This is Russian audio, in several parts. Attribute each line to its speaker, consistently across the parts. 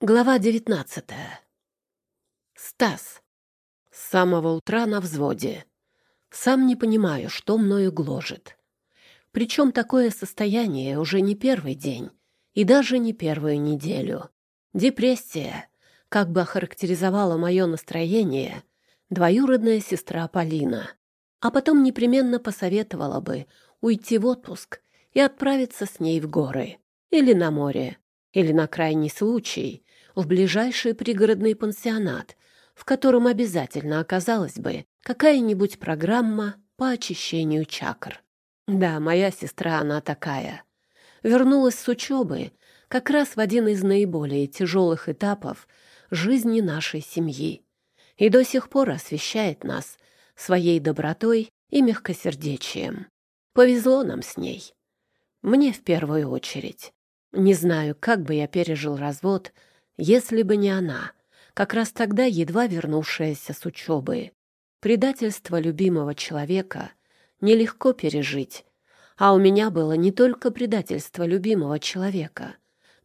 Speaker 1: Глава девятнадцатая. Стас. С самого утра на взводе. Сам не понимаю, что мною гложет. Причем такое состояние уже не первый день и даже не первую неделю. Депрессия, как бы охарактеризовала мое настроение, двоюродная сестра Полина. А потом непременно посоветовала бы уйти в отпуск и отправиться с ней в горы или на море, или на крайний случай в ближайший пригородный пансионат, в котором обязательно оказалась бы какая-нибудь программа по очищению чакр. Да, моя сестра она такая. Вернулась с учебы как раз в один из наиболее тяжелых этапов жизни нашей семьи и до сих пор освещает нас своей добротой и мягкосердечием. Повезло нам с ней. Мне в первую очередь. Не знаю, как бы я пережил развод, если бы не она, как раз тогда едва вернувшаяся с учебы. Предательство любимого человека нелегко пережить, а у меня было не только предательство любимого человека,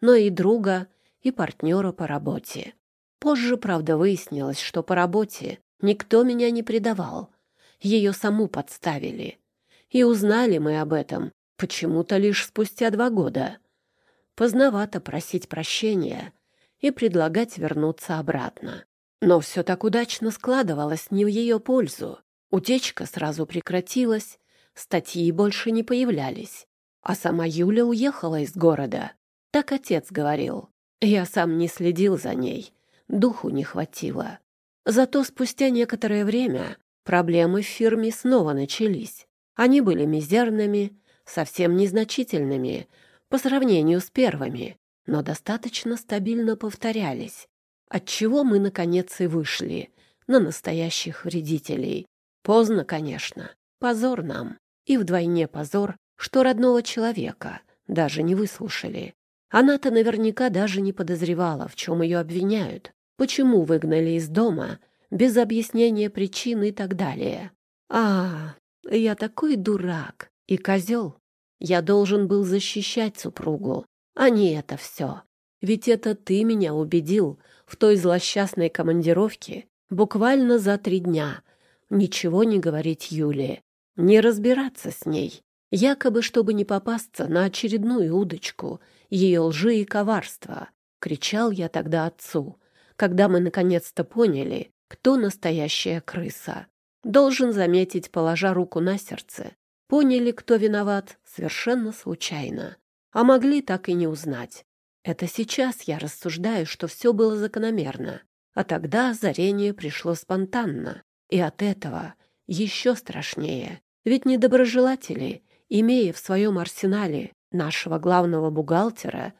Speaker 1: но и друга, и партнера по работе. Позже, правда, выяснилось, что по работе никто меня не предавал. Ее саму подставили. И узнали мы об этом почему-то лишь спустя два года. Поздновато просить прощения и предлагать вернуться обратно. Но все так удачно складывалось не в ее пользу. Утечка сразу прекратилась, статьи больше не появлялись. А сама Юля уехала из города. Так отец говорил. Я сам не следил за ней, духу не хватило. Зато спустя некоторое время проблемы в фирме снова начались. Они были мизерными, совсем незначительными, по сравнению с первыми, но достаточно стабильно повторялись, отчего мы, наконец, и вышли на настоящих вредителей. Поздно, конечно, позор нам, и вдвойне позор, что родного человека даже не выслушали. Она-то наверняка даже не подозревала, в чем ее обвиняют, почему выгнали из дома, без объяснения причин и так далее. А, я такой дурак и козел. Я должен был защищать супругу, а не это все. Ведь это ты меня убедил в той злосчастной командировке буквально за три дня. Ничего не говорить Юле, не разбираться с ней, якобы чтобы не попасться на очередную удочку ее лжи и коварства. Кричал я тогда отцу, когда мы наконец-то поняли, кто настоящая крыса. Должен заметить, положа руку на сердце, Поняли, кто виноват, совершенно случайно. А могли так и не узнать. Это сейчас я рассуждаю, что все было закономерно. А тогда озарение пришло спонтанно. И от этого еще страшнее. Ведь недоброжелатели, имея в своем арсенале нашего главного бухгалтера,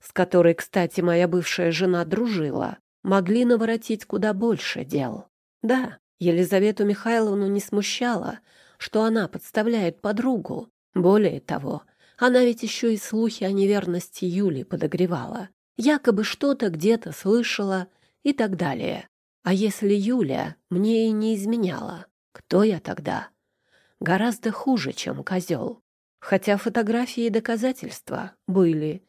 Speaker 1: с которой, кстати, моя бывшая жена дружила, могли наворотить куда больше дел. Да, Елизавету Михайловну не смущало, что она подставляет подругу. Более того, она ведь еще и слухи о неверности Юли подогревала. Якобы что-то где-то слышала и так далее. А если Юля мне и не изменяла, кто я тогда? Гораздо хуже, чем козел. Хотя фотографии и доказательства были.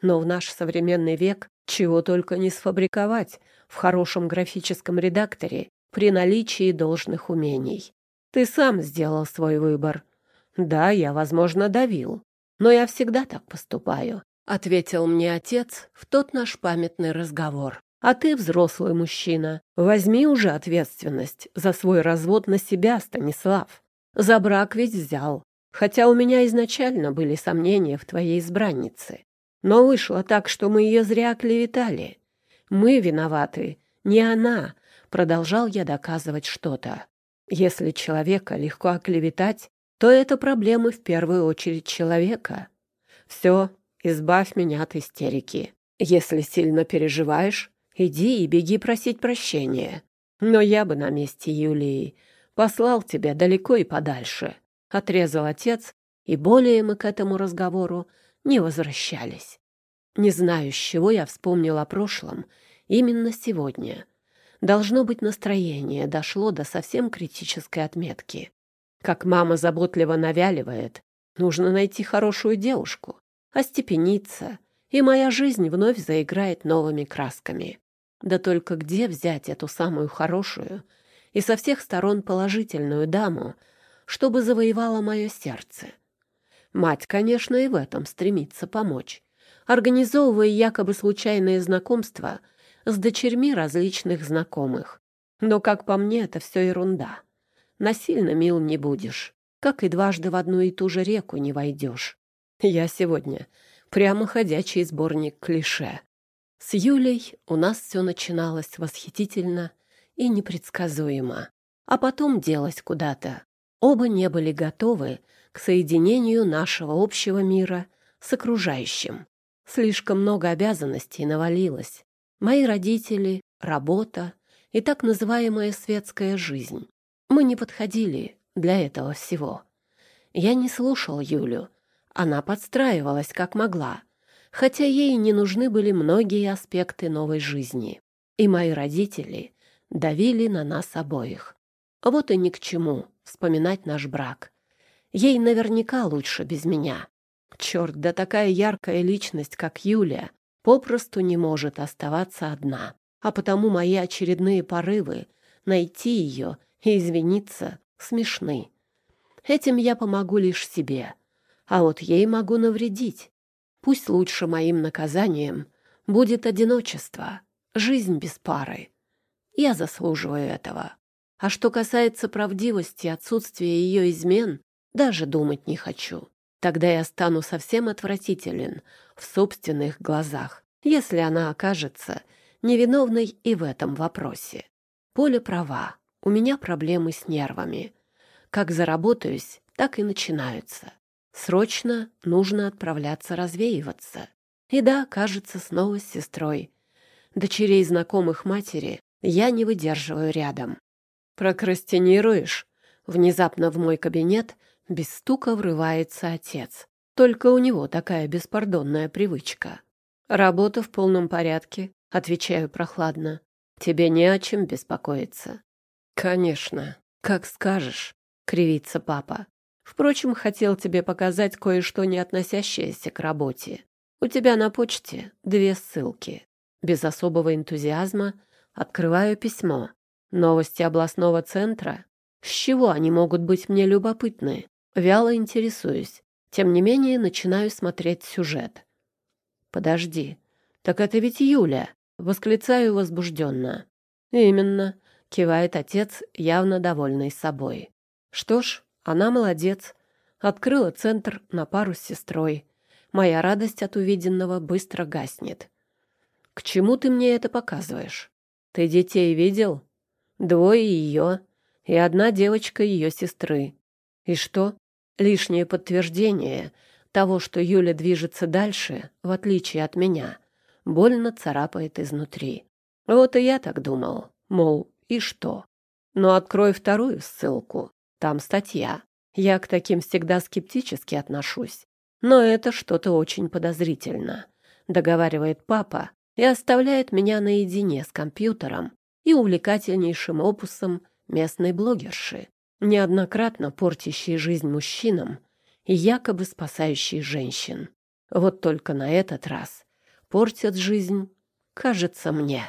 Speaker 1: Но в наш современный век чего только не сфабриковать в хорошем графическом редакторе при наличии должных умений. Ты сам сделал свой выбор. Да, я, возможно, давил, но я всегда так поступаю, ответил мне отец в тот наш памятный разговор. А ты взрослый мужчина. Возьми уже ответственность за свой развод на себя, Станислав. За брак ведь взял. Хотя у меня изначально были сомнения в твоей избраннице. Но вышло так, что мы ее зря оклеветали. Мы виноваты, не она, продолжал я доказывать что-то. Если человека легко оклеветать, то это проблемы в первую очередь человека. Все, избавь меня от истерики. Если сильно переживаешь, иди и беги просить прощения. Но я бы на месте Юлии послал тебя далеко и подальше. Отрезал отец, и более мы к этому разговору не возвращались. Не знаю, с чего я вспомнил о прошлом именно сегодня — Должно быть, настроение дошло до совсем критической отметки. Как мама заботливо навяливает, нужно найти хорошую девушку, остепениться и моя жизнь вновь заиграет новыми красками. Да только где взять эту самую хорошую и со всех сторон положительную даму, чтобы завоевала мое сердце? Мать, конечно, и в этом стремится помочь, организовывая якобы случайные знакомства с дочерьми различных знакомых. Но, как по мне, это все ерунда. Насильно мил не будешь, как и дважды в одну и ту же реку не войдешь. Я сегодня прямо ходячий сборник клише. С Юлей у нас все начиналось восхитительно и непредсказуемо, а потом делось куда-то. Оба не были готовы к соединению нашего общего мира с окружающим. Слишком много обязанностей навалилось. Мои родители, работа и так называемая светская жизнь. Мы не подходили для этого всего. Я не слушал Юлю. Она подстраивалась как могла — хотя ей не нужны были многие аспекты новой жизни. И мои родители давили на нас обоих. Вот и ни к чему вспоминать наш брак. Ей наверняка лучше без меня. Черт, да такая яркая личность, как Юлия, попросту не может оставаться одна. А потому мои очередные порывы найти ее и извиниться смешны. Этим я помогу лишь себе, а вот ей могу навредить. Пусть лучше моим наказанием будет одиночество, жизнь без пары. Я заслуживаю этого. А что касается правдивости отсутствия ее измен, даже думать не хочу. Тогда я стану совсем отвратителен в собственных глазах, если она окажется невиновной и в этом вопросе. Поля права, у меня проблемы с нервами. Как заработаюсь, так и начинаются. Срочно нужно отправляться развеиваться. И да, кажется, снова с сестрой. Дочерей знакомых матери я не выдерживаю рядом. «Прокрастинируешь?» Внезапно в мой кабинет без стука врывается отец. Только у него такая беспардонная привычка. «Работа в полном порядке», — отвечаю прохладно. «Тебе не о чем беспокоиться». «Конечно, как скажешь», — кривится папа. Впрочем, хотел тебе показать кое-что, не относящееся к работе. У тебя на почте две ссылки. Без особого энтузиазма открываю письмо. Новости областного центра. С чего они могут быть мне любопытны? Вяло интересуюсь. Тем не менее, начинаю смотреть сюжет. Подожди, так это ведь Юля. Восклицаю возбужденно. Именно, кивает отец, явно довольный собой. Что ж, она молодец. Открыла центр на пару с сестрой. Моя радость от увиденного быстро гаснет. К чему ты мне это показываешь? Ты детей видел? Двое ее и одна девочка ее сестры. И что? Лишнее подтверждение того, что Юля движется дальше, в отличие от меня, больно царапает изнутри. Вот и я так думал, мол, и что? Но открой вторую ссылку. Там статья. Я к таким всегда скептически отношусь. Но это что-то очень подозрительно. Договаривает папа и оставляет меня наедине с компьютером и увлекательнейшим опусом местной блогерши, неоднократно портящей жизнь мужчинам и якобы спасающей женщин. Вот только на этот раз портят жизнь, кажется мне.